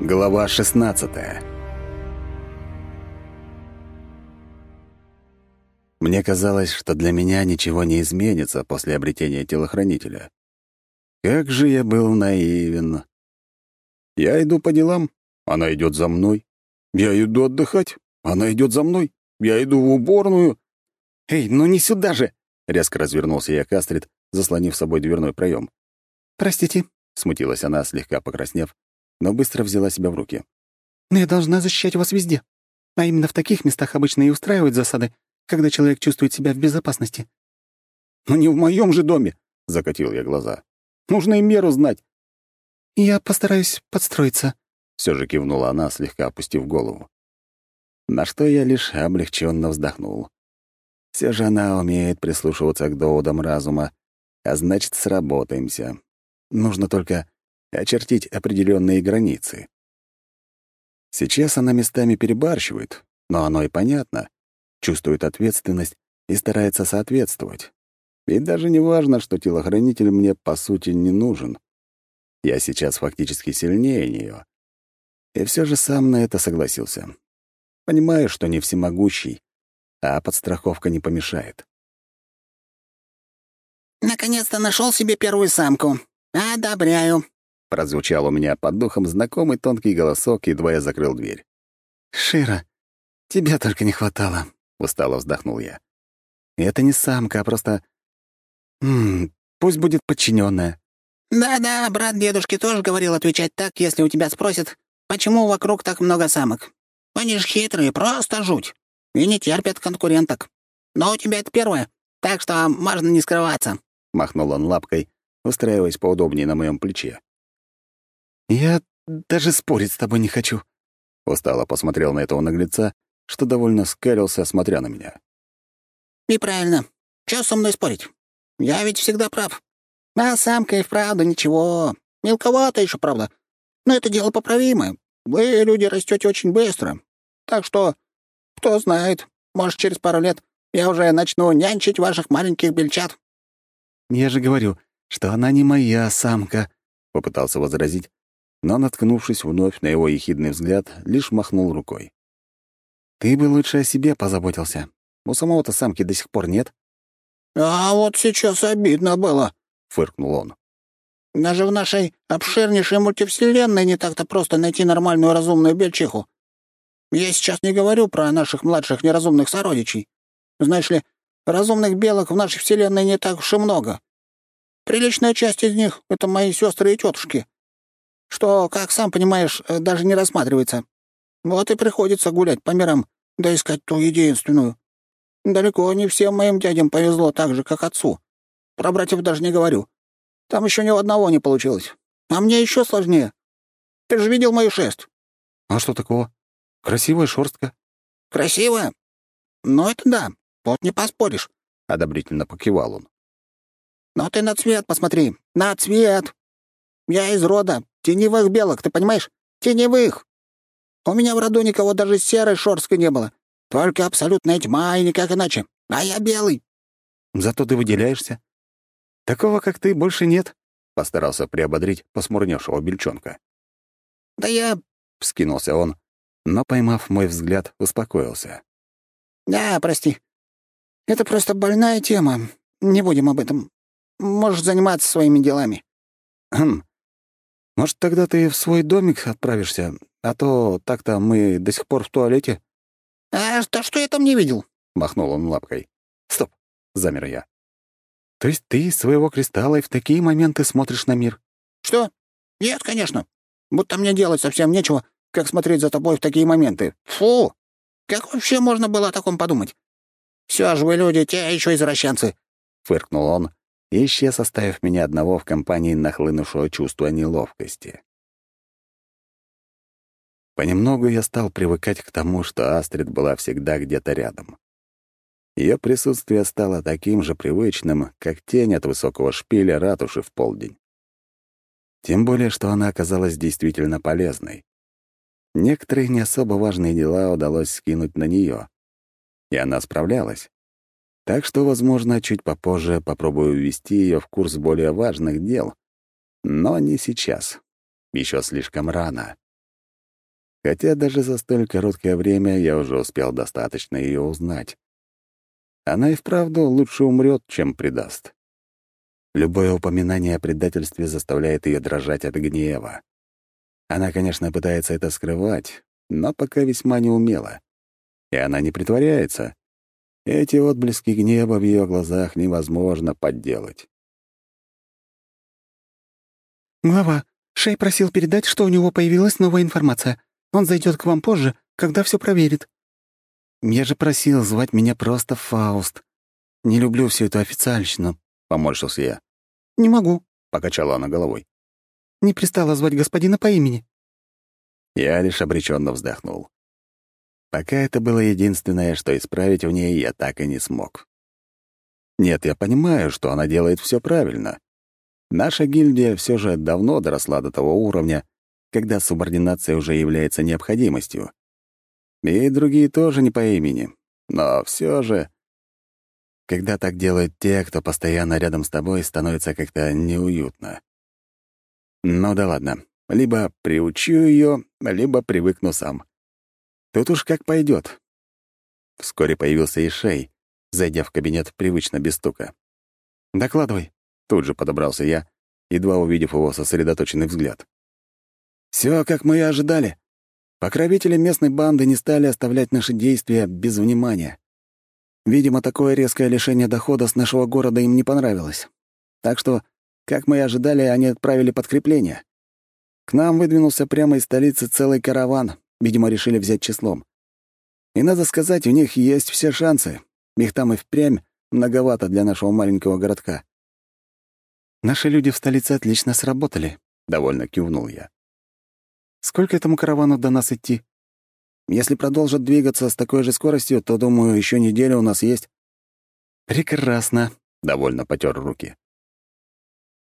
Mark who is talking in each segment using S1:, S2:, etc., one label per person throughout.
S1: Глава 16 Мне казалось, что для меня ничего не изменится после обретения телохранителя. Как же я был наивен. Я иду по делам, она идет за мной. Я иду отдыхать, она идет за мной. Я иду в уборную. «Эй, ну не сюда же!» — резко развернулся я к Астрид, заслонив собой дверной проем.
S2: «Простите», —
S1: смутилась она, слегка покраснев, но быстро взяла себя в руки.
S2: «Но я должна защищать вас везде. А именно в таких местах обычно и устраивают засады, когда человек чувствует себя в безопасности».
S1: «Но не в моем же доме!» — закатил я глаза. «Нужно и меру знать».
S2: «Я постараюсь подстроиться», —
S1: все же кивнула она, слегка опустив голову. На что я лишь облегченно вздохнул. Все же она умеет прислушиваться к доводам разума, а значит, сработаемся. Нужно только очертить определенные границы. Сейчас она местами перебарщивает, но оно и понятно. Чувствует ответственность и старается соответствовать. И даже не важно, что телохранитель мне, по сути, не нужен. Я сейчас фактически сильнее нее. И все же сам на это согласился. Понимаю, что не всемогущий, а подстраховка не помешает.
S3: «Наконец-то нашел себе первую самку. Одобряю», —
S1: прозвучал у меня под духом знакомый тонкий голосок, едва я закрыл дверь.
S2: «Шира, тебя только не хватало», — устало вздохнул я. «Это не самка, а просто... М -м, пусть будет подчиненная.
S3: «Да-да, брат дедушки тоже говорил отвечать так, если у тебя спросят, почему вокруг так много самок. Они ж хитрые, просто жуть, и не терпят конкуренток. Но у тебя это первое, так что можно не скрываться».
S1: Махнул он лапкой, устраиваясь поудобнее на моем плече.
S2: «Я даже спорить с тобой не хочу», — устало посмотрел на этого наглеца, что довольно скалился, смотря на меня.
S3: «И правильно. Чё со мной спорить? Я ведь всегда прав. А самка и вправду ничего. Мелковато еще, правда. Но это дело поправимое. Вы, люди, растете очень быстро. Так что, кто знает, может, через пару лет я уже начну нянчить ваших маленьких бельчат».
S2: «Я же говорю, что она не моя самка», — попытался возразить, но, наткнувшись вновь на его ехидный взгляд, лишь махнул рукой. «Ты бы лучше о себе позаботился. У самого-то самки до сих пор нет».
S3: «А вот сейчас обидно было», — фыркнул он. «Даже в нашей обширнейшей мультивселенной не так-то просто найти нормальную разумную бельчиху. Я сейчас не говорю про наших младших неразумных сородичей. Знаешь ли, разумных белок в нашей вселенной не так уж и много. Приличная часть из них — это мои сестры и тетушки что, как сам понимаешь, э, даже не рассматривается. Вот и приходится гулять по мирам, да искать ту единственную. Далеко не всем моим дядям повезло так же, как отцу. Про братьев даже не говорю. Там еще ни у одного не получилось. А мне еще сложнее. Ты же видел мою шерсть?»
S2: «А что такого? Красивая шерстка».
S3: «Красивая? Ну, это да, вот не поспоришь», — одобрительно покивал он. «Но ты на цвет посмотри, на цвет. Я из рода Теневых белок, ты понимаешь? Теневых! У меня в роду никого даже серой шорсткой не было. Только абсолютная тьма и никак иначе. А я белый.
S2: Зато ты выделяешься. Такого, как ты, больше нет. Постарался приободрить посмурневшего бельчонка.
S3: Да я...
S2: — вскинулся он, но, поймав мой взгляд, успокоился.
S3: «Да, прости. Это просто больная тема. Не будем об этом. Можешь заниматься своими делами».
S2: «Хм. Может, тогда ты в свой домик отправишься, а то так-то мы до сих пор в туалете».
S3: «А что, что я там не видел?»
S2: — махнул он лапкой. «Стоп!» — замер я. «То есть ты своего кристалла и в такие моменты смотришь на мир?»
S3: «Что? Нет, конечно. Будто мне делать совсем нечего, как смотреть за тобой в такие моменты. Фу! Как вообще можно было о таком подумать? Все же вы люди, те еще извращенцы!»
S1: — фыркнул он, и исчез, оставив меня одного в компании нахлынувшего чувства неловкости. Понемногу я стал привыкать к тому, что Астрид была всегда где-то рядом. Ее присутствие стало таким же привычным, как тень от высокого шпиля ратуши в полдень. Тем более, что она оказалась действительно полезной. Некоторые не особо важные дела удалось скинуть на нее, и она справлялась. Так что, возможно, чуть попозже попробую ввести ее в курс более важных дел. Но не сейчас. Еще слишком рано. хотя даже за столь короткое время я уже успел достаточно ее узнать. Она и вправду лучше умрет, чем предаст. Любое упоминание о предательстве заставляет ее дрожать от гнева. Она, конечно, пытается это скрывать, но пока весьма неумело. И она не притворяется. Эти отблески гнева в ее глазах невозможно подделать.
S2: «Глава, Шей просил передать, что у него появилась новая информация. Он зайдет к вам позже, когда все проверит». «Я же просил звать меня просто Фауст. Не люблю всю эту официальщину», — поморщился я. «Не могу», — покачала она головой. «Не пристала звать господина по имени».
S1: Я лишь обреченно вздохнул. Пока это было единственное, что исправить в ней я так и не смог. Нет, я понимаю, что она делает все правильно. Наша гильдия все же давно доросла до того уровня, когда субординация уже является необходимостью. И другие тоже не по имени. Но все же... Когда так делают те, кто постоянно рядом с тобой, становится как-то неуютно. Ну да ладно. Либо приучу ее, либо привыкну сам. Тут уж как пойдет. Вскоре появился и Шей, зайдя в кабинет привычно без стука. «Докладывай», — тут же подобрался я, едва увидев его сосредоточенный взгляд. Все, как мы и ожидали. Покровители местной банды не стали оставлять наши действия без внимания. Видимо, такое резкое лишение дохода с нашего города им не понравилось. Так что, как мы и ожидали, они отправили подкрепление. К нам выдвинулся прямо из столицы целый караван, видимо, решили взять числом. И надо сказать, у них есть все шансы. Их там и впрямь многовато для нашего маленького городка.
S2: «Наши люди в столице отлично сработали», — довольно кивнул я. Сколько этому каравану до нас идти?
S1: Если продолжат двигаться с такой же скоростью, то, думаю, еще неделя у нас есть.
S2: Прекрасно, довольно потер руки.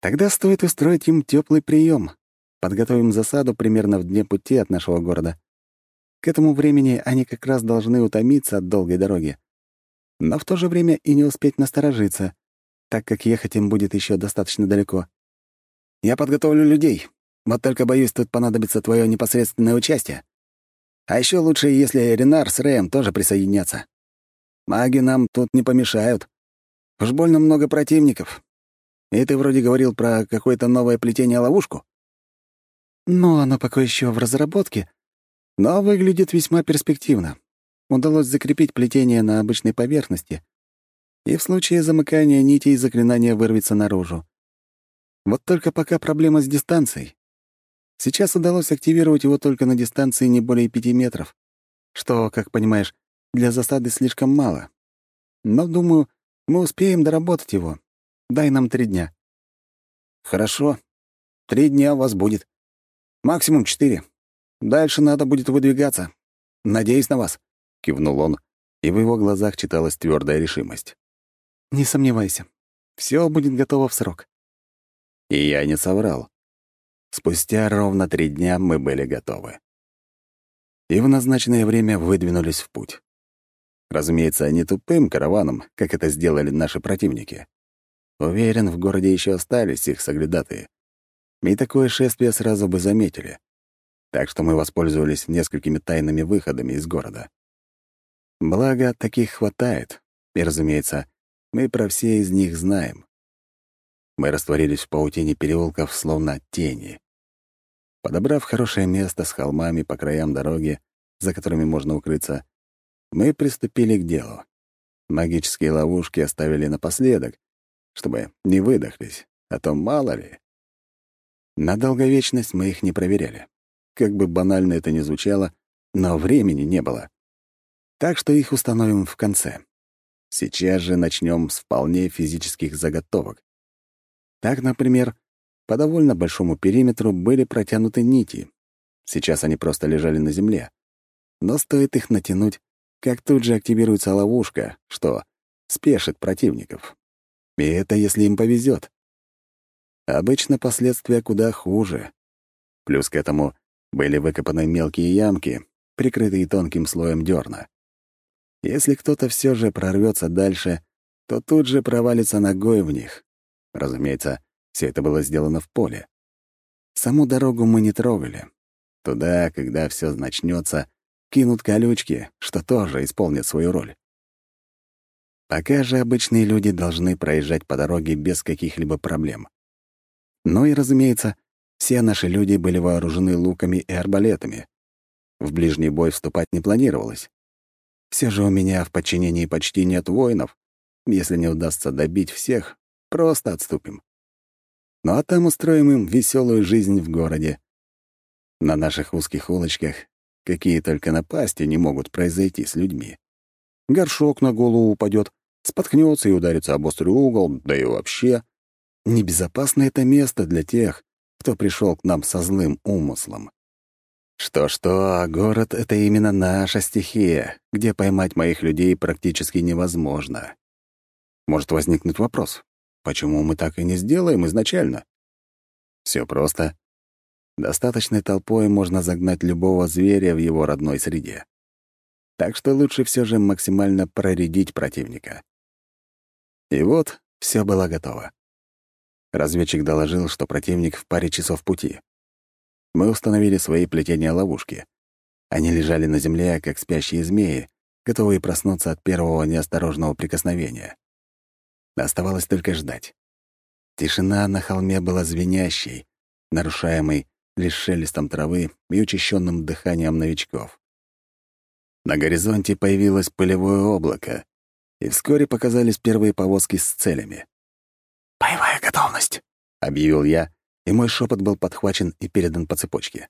S2: Тогда стоит устроить им теплый прием. Подготовим засаду примерно в дне пути от нашего города. К этому времени они как раз должны утомиться от долгой дороги. Но в то же время и не успеть насторожиться, так как ехать им будет еще достаточно далеко.
S1: Я подготовлю людей. Вот только, боюсь, тут понадобится твое непосредственное участие. А еще лучше, если Ренар с Рэем тоже присоединятся. Маги нам тут не помешают. Уж больно много противников. И ты вроде говорил про какое-то новое плетение-ловушку.
S2: Ну, оно пока еще в разработке, но выглядит весьма перспективно. Удалось закрепить плетение на обычной поверхности, и в случае замыкания нитей заклинание вырвется наружу. Вот только пока проблема с дистанцией. Сейчас удалось активировать его только на дистанции не более пяти метров, что, как понимаешь, для засады слишком мало. Но, думаю, мы успеем доработать его. Дай нам три дня».
S1: «Хорошо. Три дня у вас будет. Максимум четыре. Дальше надо будет выдвигаться. Надеюсь на вас», — кивнул он, и в его глазах читалась твердая решимость.
S2: «Не сомневайся. Все будет готово в срок».
S1: И я не соврал. Спустя ровно три дня мы были готовы. И в назначенное время выдвинулись в путь. Разумеется, не тупым караваном, как это сделали наши противники. Уверен, в городе еще остались их соглядатые. И такое шествие сразу бы заметили. Так что мы воспользовались несколькими тайными выходами из города. Благо, таких хватает. И, разумеется, мы про все из них знаем. Мы растворились в паутине переулков, словно тени. Подобрав хорошее место с холмами по краям дороги, за которыми можно укрыться, мы приступили к делу. Магические ловушки оставили напоследок, чтобы не выдохлись, а то мало ли. На долговечность мы их не проверяли. Как бы банально это ни звучало, но времени не было. Так что их установим в конце. Сейчас же начнем с вполне физических заготовок. Так, например, по довольно большому периметру были протянуты нити. Сейчас они просто лежали на земле. Но стоит их натянуть, как тут же активируется ловушка, что спешит противников. И это если им повезет. Обычно последствия куда хуже. Плюс к этому были выкопаны мелкие ямки, прикрытые тонким слоем дерна. Если кто-то все же прорвется дальше, то тут же провалится ногой в них. Разумеется, все это было сделано в поле. Саму дорогу мы не трогали. Туда, когда все начнется, кинут колючки, что тоже исполнят свою роль. Пока же обычные люди должны проезжать по дороге без каких-либо проблем. Ну и, разумеется, все наши люди были вооружены луками и арбалетами. В ближний бой вступать не планировалось. Все же у меня в подчинении почти нет воинов. Если не удастся добить всех, просто отступим. Ну а там устроим им веселую жизнь в городе. На наших узких улочках какие только напасти не могут произойти с людьми. Горшок на голову упадет, споткнется и ударится об острый угол, да и вообще. Небезопасно это место для тех, кто пришел к нам со злым умыслом. Что-что, а город — это именно наша стихия, где поймать моих людей практически невозможно. Может возникнуть вопрос, почему мы так и не сделаем изначально? Все просто. Достаточной толпой можно загнать любого зверя в его родной среде. Так что лучше все же максимально проредить противника. И вот все было готово. Разведчик доложил, что противник в паре часов пути. Мы установили свои плетения ловушки. Они лежали на земле, как спящие змеи, готовые проснуться от первого неосторожного прикосновения. Оставалось только ждать. Тишина на холме была звенящей, нарушаемой лишь шелестом травы и учащенным дыханием новичков. На горизонте появилось пылевое облако, и вскоре показались первые повозки с целями.
S3: «Боевая готовность», —
S1: объявил я, и мой шепот был подхвачен и передан по цепочке.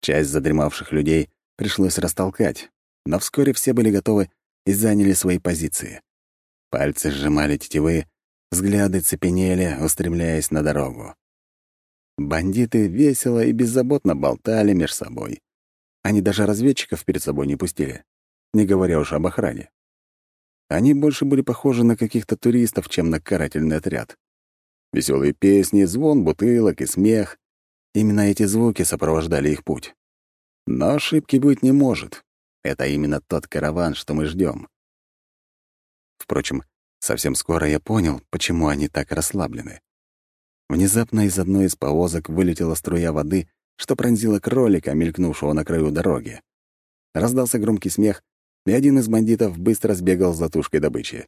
S1: Часть задремавших людей пришлось растолкать, но вскоре все были готовы и заняли свои позиции. Пальцы сжимали тетивы, взгляды цепенели, устремляясь на дорогу. Бандиты весело и беззаботно болтали меж собой. Они даже разведчиков перед собой не пустили, не говоря уж об охране. Они больше были похожи на каких-то туристов, чем на карательный отряд. Веселые песни, звон бутылок и смех — именно эти звуки сопровождали их путь. Но ошибки быть не может. Это именно тот караван, что мы ждем. Впрочем, совсем скоро я понял, почему они так расслаблены. Внезапно из одной из повозок вылетела струя воды, что пронзила кролика, мелькнувшего на краю дороги. Раздался громкий смех, и один из бандитов быстро сбегал за тушкой добычи.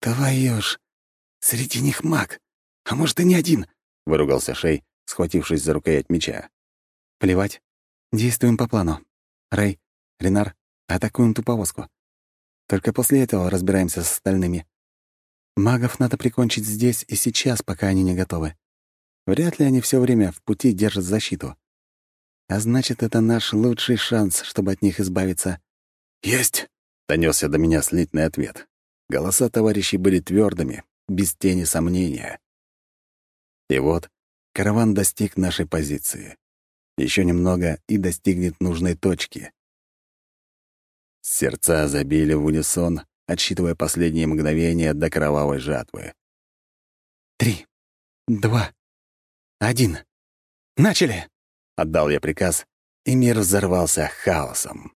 S3: «Твою ж! Среди них маг! А может, и не один!»
S1: — выругался Шей, схватившись за рукоять меча.
S2: «Плевать. Действуем по плану. Рэй, Ренар, атакуем ту повозку. Только после этого разбираемся с остальными. Магов надо прикончить здесь и сейчас, пока они не готовы. Вряд ли они все время в пути держат защиту. А значит, это наш лучший шанс, чтобы от них избавиться.
S1: «Есть!» — донесся до меня слитный ответ. Голоса товарищей были твердыми, без тени сомнения. И вот караван достиг нашей позиции. Еще немного и достигнет нужной точки. Сердца забили в унисон, отсчитывая последние мгновения до кровавой жатвы.
S2: «Три, два, один. Начали!» — отдал я приказ, и мир взорвался хаосом.